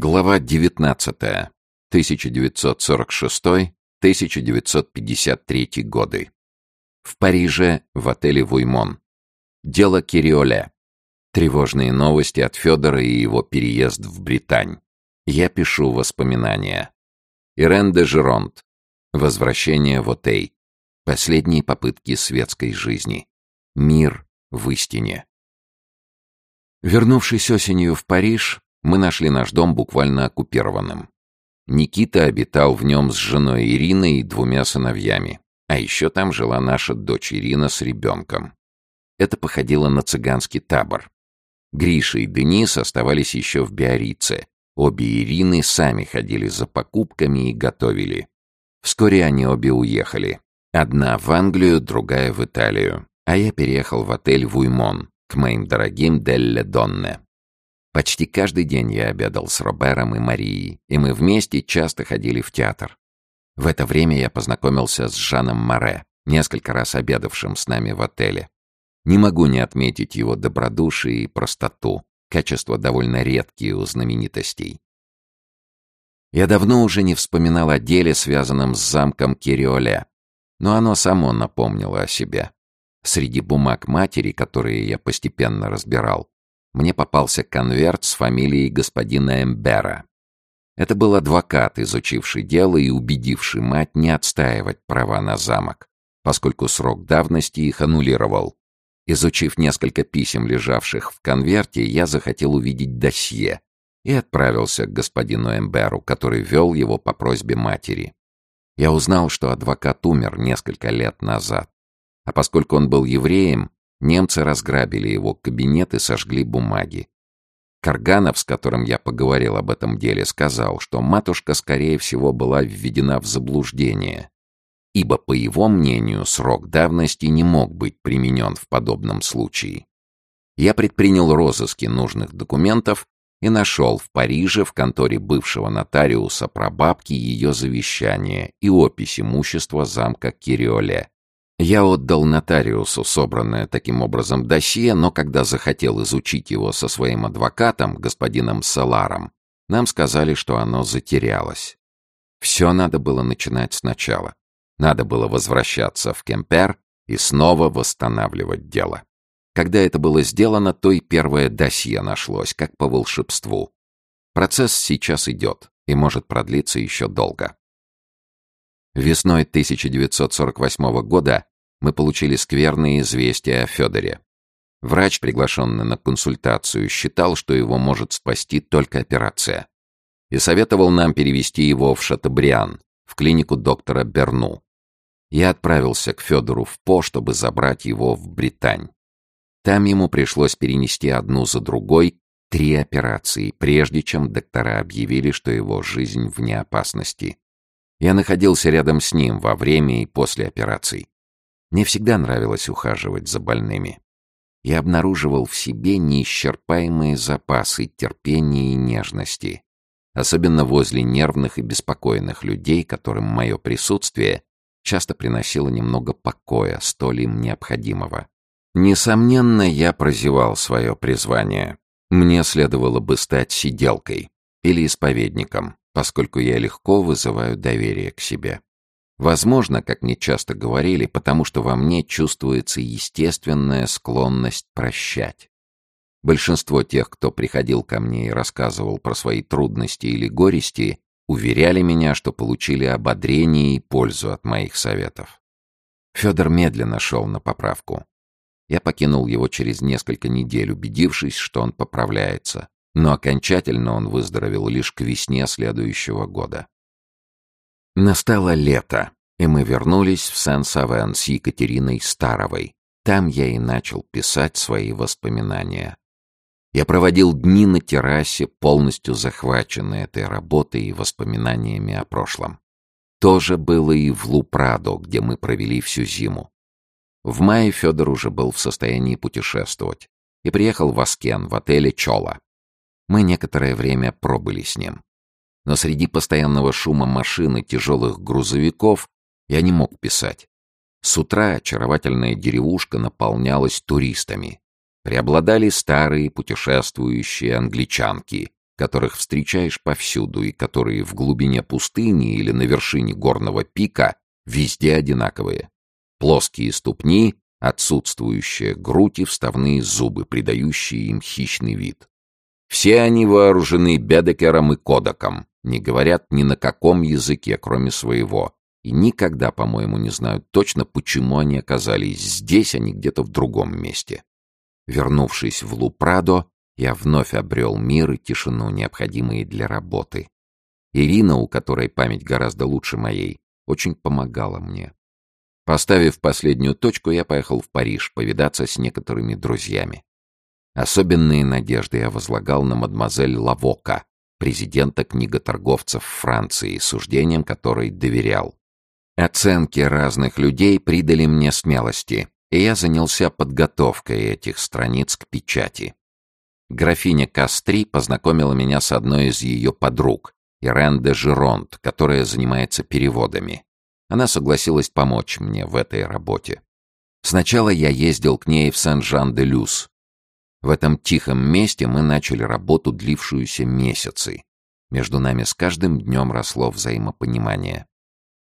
Глава 19. 1946-1953 годы. В Париже, в отеле «Вуймон». Дело Кириоле. Тревожные новости от Федора и его переезд в Британь. Я пишу воспоминания. Ирен де Жеронт. Возвращение в Отей. Последние попытки светской жизни. Мир в истине. Вернувшись осенью в Париж, мы нашли наш дом буквально оккупированным. Никита обитал в нем с женой Ириной и двумя сыновьями. А еще там жила наша дочь Ирина с ребенком. Это походило на цыганский табор. Гриша и Денис оставались еще в Биорице. Обе Ирины сами ходили за покупками и готовили. Вскоре они обе уехали. Одна в Англию, другая в Италию. А я переехал в отель «Вуймон» к моим дорогим Делле Донне. Почти каждый день я обедал с Робером и Марией, и мы вместе часто ходили в театр. В это время я познакомился с Жаном Море, несколько раз обедавшим с нами в отеле. Не могу не отметить его добродушие и простоту, качества довольно редкие у знаменитостей. Я давно уже не вспоминал о деле, связанном с замком Кириоле, но оно само напомнило о себе. Среди бумаг матери, которые я постепенно разбирал, мне попался конверт с фамилией господина Эмбера. Это был адвокат, изучивший дело и убедивший мать не отстаивать права на замок, поскольку срок давности их аннулировал. Изучив несколько писем, лежавших в конверте, я захотел увидеть досье и отправился к господину Эмберу, который вел его по просьбе матери. Я узнал, что адвокат умер несколько лет назад, а поскольку он был евреем, Немцы разграбили его кабинет и сожгли бумаги. Карганов, с которым я поговорил об этом деле, сказал, что матушка, скорее всего, была введена в заблуждение, ибо, по его мнению, срок давности не мог быть применен в подобном случае. Я предпринял розыски нужных документов и нашел в Париже в конторе бывшего нотариуса прабабки ее завещание и опись имущества замка Кириоле. Я отдал нотариусу собранное таким образом досье, но когда захотел изучить его со своим адвокатом, господином Саларом, нам сказали, что оно затерялось. Все надо было начинать сначала. Надо было возвращаться в Кемпер и снова восстанавливать дело. Когда это было сделано, то и первое досье нашлось, как по волшебству. Процесс сейчас идет и может продлиться еще долго. Весной 1948 года мы получили скверные известия о Федоре. Врач, приглашенный на консультацию, считал, что его может спасти только операция. И советовал нам перевести его в Шатабриан, в клинику доктора Берну. Я отправился к Федору в По, чтобы забрать его в Британь. Там ему пришлось перенести одну за другой три операции, прежде чем доктора объявили, что его жизнь вне опасности. Я находился рядом с ним во время и после операций. Мне всегда нравилось ухаживать за больными. Я обнаруживал в себе неисчерпаемые запасы терпения и нежности, особенно возле нервных и беспокойных людей, которым мое присутствие часто приносило немного покоя, столь им необходимого. Несомненно, я прозевал свое призвание. Мне следовало бы стать сиделкой или исповедником, поскольку я легко вызываю доверие к себе. Возможно, как мне часто говорили, потому что во мне чувствуется естественная склонность прощать. Большинство тех, кто приходил ко мне и рассказывал про свои трудности или горести, уверяли меня, что получили ободрение и пользу от моих советов. Федор медленно шел на поправку. Я покинул его через несколько недель, убедившись, что он поправляется, но окончательно он выздоровел лишь к весне следующего года. Настало лето, и мы вернулись в Сен-Савен с Екатериной Старовой. Там я и начал писать свои воспоминания. Я проводил дни на террасе, полностью захваченный этой работой и воспоминаниями о прошлом. То же было и в Лупрадо, где мы провели всю зиму. В мае Федор уже был в состоянии путешествовать и приехал в Аскен, в отеле Чола. Мы некоторое время пробыли с ним но среди постоянного шума машин и тяжелых грузовиков я не мог писать. С утра очаровательная деревушка наполнялась туристами. Преобладали старые путешествующие англичанки, которых встречаешь повсюду и которые в глубине пустыни или на вершине горного пика везде одинаковые. Плоские ступни, отсутствующая грудь и вставные зубы, придающие им хищный вид. Все они вооружены бедекером и кодаком, не говорят ни на каком языке, кроме своего, и никогда, по-моему, не знают точно, почему они оказались здесь, а не где-то в другом месте. Вернувшись в Лупрадо, я вновь обрел мир и тишину, необходимые для работы. Ирина, у которой память гораздо лучше моей, очень помогала мне. Поставив последнюю точку, я поехал в Париж повидаться с некоторыми друзьями. Особенные надежды я возлагал на мадемуазель Лавока, президента книготорговцев Франции, суждением которой доверял. Оценки разных людей придали мне смелости, и я занялся подготовкой этих страниц к печати. Графиня Кастри познакомила меня с одной из ее подруг, Ирен де Жеронт, которая занимается переводами. Она согласилась помочь мне в этой работе. Сначала я ездил к ней в Сен-Жан-де-Люс. В этом тихом месте мы начали работу, длившуюся месяцы. Между нами с каждым днем росло взаимопонимание.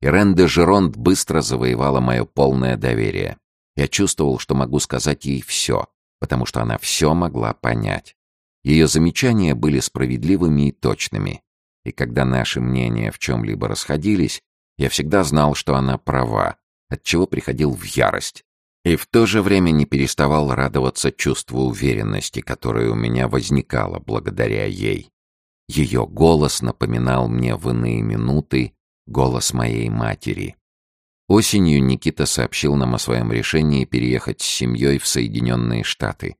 Ирен де Жеронт быстро завоевала мое полное доверие. Я чувствовал, что могу сказать ей все, потому что она все могла понять. Ее замечания были справедливыми и точными. И когда наши мнения в чем-либо расходились, я всегда знал, что она права, отчего приходил в ярость. И в то же время не переставал радоваться чувству уверенности, которое у меня возникало благодаря ей. Ее голос напоминал мне в иные минуты голос моей матери. Осенью Никита сообщил нам о своем решении переехать с семьей в Соединенные Штаты.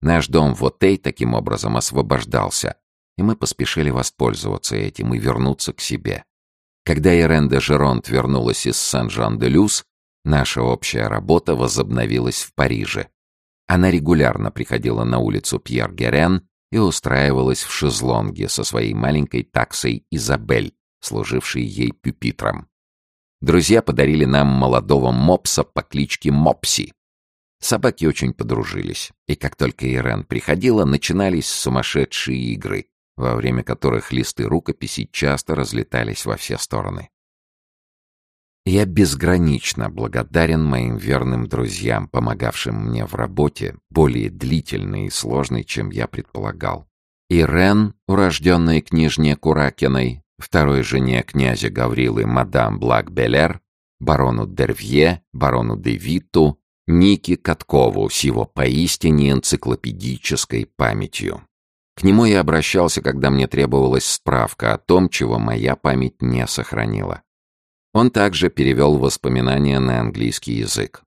Наш дом в Отей таким образом освобождался, и мы поспешили воспользоваться этим и вернуться к себе. Когда Ирен Жеронт вернулась из Сан-Жан-де-Люс, наша общая работа возобновилась в Париже. Она регулярно приходила на улицу Пьер-Герен и устраивалась в шезлонге со своей маленькой таксой Изабель, служившей ей пюпитром. Друзья подарили нам молодого мопса по кличке Мопси. Собаки очень подружились, и как только Ирен приходила, начинались сумасшедшие игры, во время которых листы рукописей часто разлетались во все стороны. Я безгранично благодарен моим верным друзьям, помогавшим мне в работе, более длительной и сложной, чем я предполагал. Ирен, урожденная княжне Куракиной, второй жене князя Гаврилы мадам Блак-Белер, барону Дервье, барону де Виту, Нике Каткову с его поистине энциклопедической памятью. К нему я обращался, когда мне требовалась справка о том, чего моя память не сохранила. Он также перевел воспоминания на английский язык.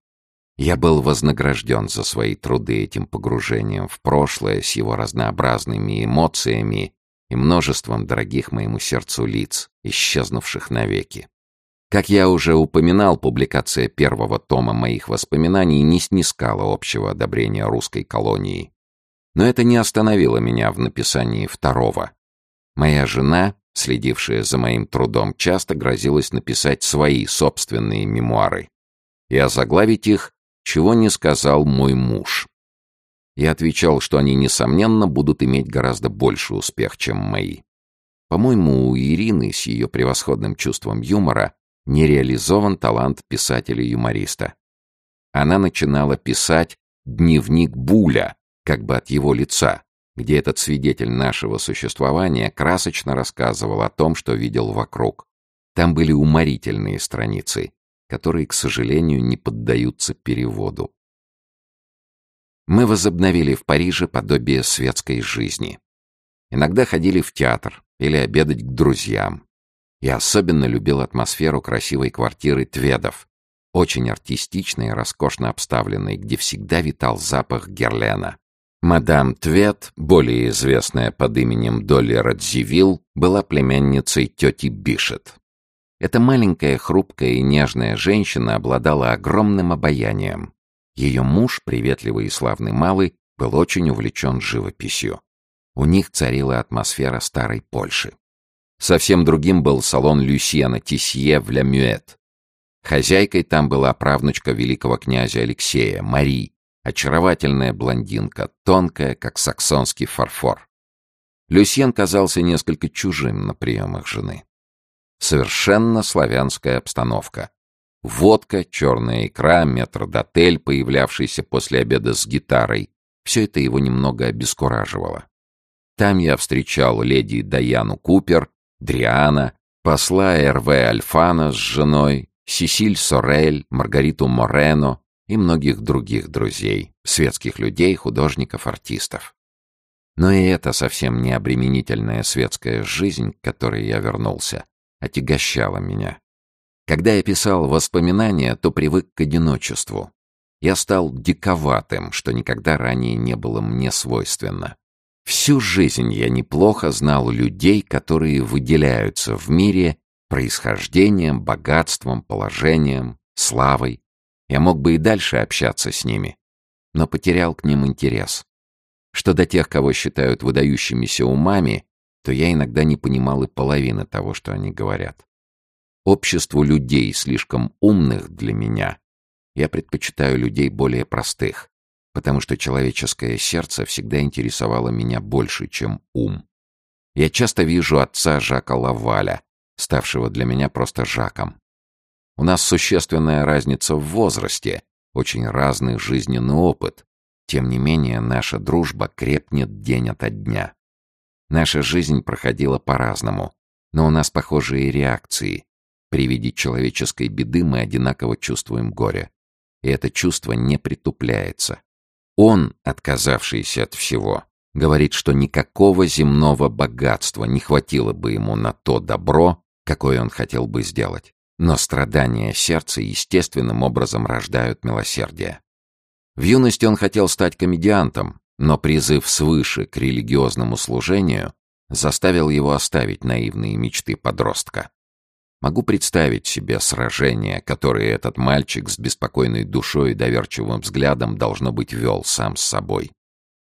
Я был вознагражден за свои труды этим погружением в прошлое с его разнообразными эмоциями и множеством дорогих моему сердцу лиц, исчезнувших навеки. Как я уже упоминал, публикация первого тома моих воспоминаний не снискала общего одобрения русской колонии. Но это не остановило меня в написании второго. Моя жена, следившая за моим трудом, часто грозилась написать свои собственные мемуары и озаглавить их «Чего не сказал мой муж». Я отвечал, что они, несомненно, будут иметь гораздо больше успех, чем мои. По-моему, у Ирины с ее превосходным чувством юмора не реализован талант писателя-юмориста. Она начинала писать «Дневник Буля», как бы от его лица, где этот свидетель нашего существования красочно рассказывал о том, что видел вокруг. Там были уморительные страницы, которые, к сожалению, не поддаются переводу. Мы возобновили в Париже подобие светской жизни. Иногда ходили в театр или обедать к друзьям. Я особенно любил атмосферу красивой квартиры Тведов, очень артистичной и роскошно обставленной, где всегда витал запах герлена. Мадам Твет, более известная под именем Долли Радзивилл, была племянницей тети Бишет. Эта маленькая, хрупкая и нежная женщина обладала огромным обаянием. Ее муж, приветливый и славный малый, был очень увлечен живописью. У них царила атмосфера старой Польши. Совсем другим был салон Люсьена Тисье в Ля Мюэт. Хозяйкой там была правнучка великого князя Алексея, Мари, Очаровательная блондинка, тонкая, как саксонский фарфор. Люсьен казался несколько чужим на приемах жены. Совершенно славянская обстановка. Водка, черная икра, метрдотель, появлявшийся после обеда с гитарой. Все это его немного обескураживало. Там я встречал леди Даяну Купер, Дриана, посла РВ Альфана с женой, Сесиль Сорель, Маргариту Морено и многих других друзей, светских людей, художников, артистов. Но и эта совсем не обременительная светская жизнь, к которой я вернулся, отягощала меня. Когда я писал воспоминания, то привык к одиночеству. Я стал диковатым, что никогда ранее не было мне свойственно. Всю жизнь я неплохо знал людей, которые выделяются в мире происхождением, богатством, положением, славой. Я мог бы и дальше общаться с ними, но потерял к ним интерес. Что до тех, кого считают выдающимися умами, то я иногда не понимал и половины того, что они говорят. Обществу людей, слишком умных для меня, я предпочитаю людей более простых, потому что человеческое сердце всегда интересовало меня больше, чем ум. Я часто вижу отца Жака Лаваля, ставшего для меня просто Жаком. У нас существенная разница в возрасте, очень разный жизненный опыт. Тем не менее, наша дружба крепнет день ото дня. Наша жизнь проходила по-разному, но у нас похожие реакции. При виде человеческой беды мы одинаково чувствуем горе. И это чувство не притупляется. Он, отказавшийся от всего, говорит, что никакого земного богатства не хватило бы ему на то добро, какое он хотел бы сделать. Но страдания сердца естественным образом рождают милосердие. В юности он хотел стать комедиантом, но призыв свыше к религиозному служению заставил его оставить наивные мечты подростка. Могу представить себе сражение, которое этот мальчик с беспокойной душой и доверчивым взглядом должно быть вел сам с собой.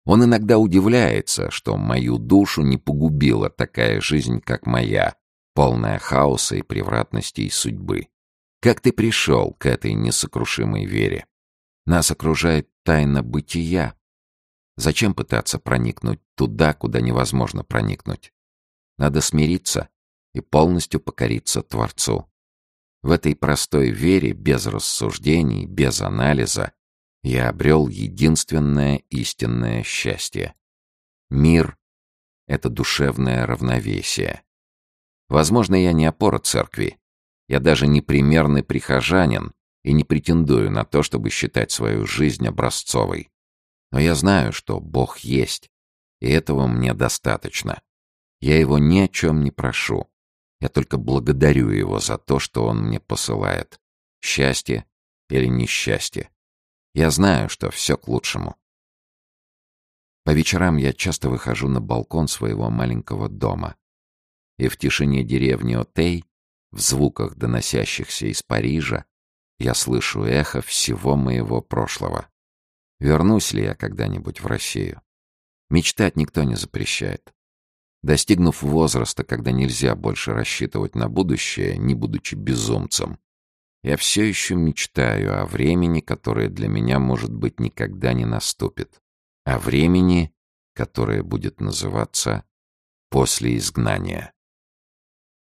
Он иногда удивляется, что мою душу не погубила такая жизнь, как моя, полная хаоса и превратностей судьбы. Как ты пришел к этой несокрушимой вере? Нас окружает тайна бытия. Зачем пытаться проникнуть туда, куда невозможно проникнуть? Надо смириться и полностью покориться Творцу. В этой простой вере, без рассуждений, без анализа, я обрел единственное истинное счастье. Мир — это душевное равновесие. Возможно, я не опора церкви. Я даже не примерный прихожанин и не претендую на то, чтобы считать свою жизнь образцовой. Но я знаю, что Бог есть, и этого мне достаточно. Я его ни о чем не прошу. Я только благодарю его за то, что он мне посылает. Счастье или несчастье. Я знаю, что все к лучшему. По вечерам я часто выхожу на балкон своего маленького дома и в тишине деревни Отей, в звуках, доносящихся из Парижа, я слышу эхо всего моего прошлого. Вернусь ли я когда-нибудь в Россию? Мечтать никто не запрещает. Достигнув возраста, когда нельзя больше рассчитывать на будущее, не будучи безумцем, я все еще мечтаю о времени, которое для меня, может быть, никогда не наступит. О времени, которое будет называться «после изгнания».